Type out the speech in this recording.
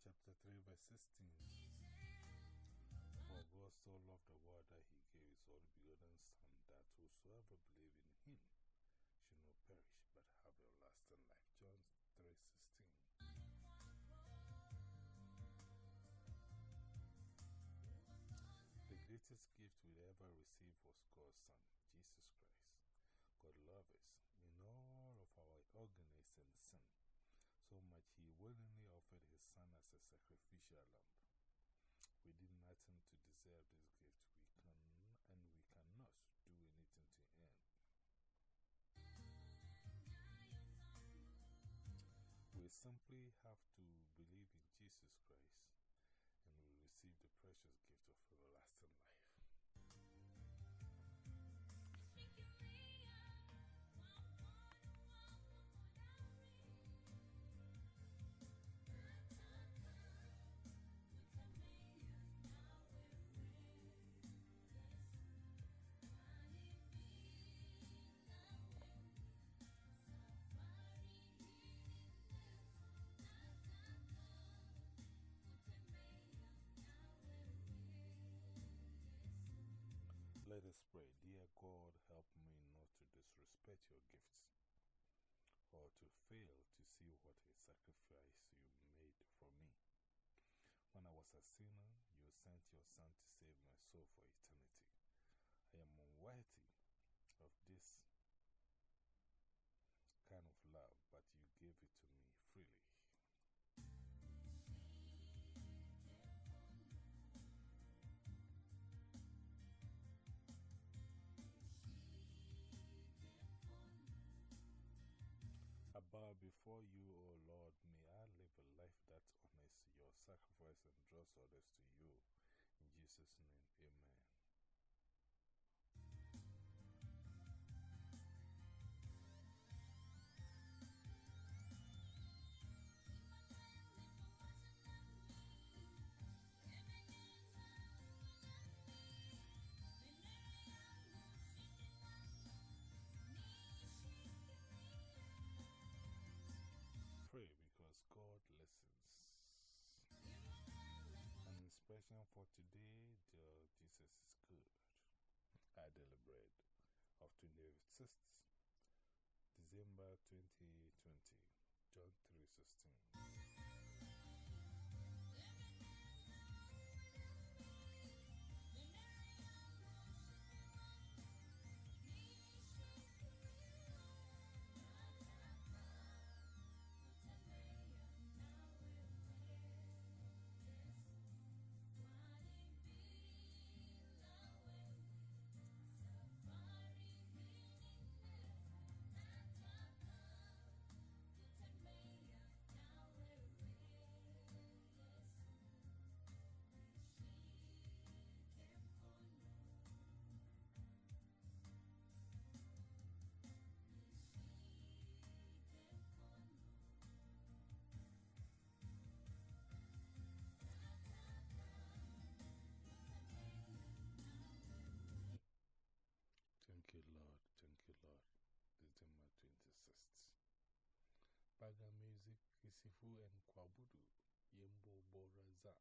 3 verse 16. For God so loved the world that he gave his only begotten Son, that whosoever believe in him should not perish but have everlasting life. John 3 16. The greatest gift we ever received was God's Son, Jesus Christ. God loves us in all of our ugliness and sin, so much He willingly offered His Son as a sacrificial lamb. We did nothing to deserve this gift, we can, and we cannot do anything to earn. We simply have to believe in Jesus Christ and we receive the precious gift of everlasting life. Let us pray. Dear God, help me not to disrespect your gifts or to fail to see what a sacrifice you made for me. When I was a sinner, you sent your Son to before you, O Lord. May I live a life that honors your sacrifice and draws others to you. In Jesus' name, amen. expression for today, the Jesus is good. I deliberate of 26th December 2020, John 3 16. Kisifu and Kwabudu, Yembo Boraza.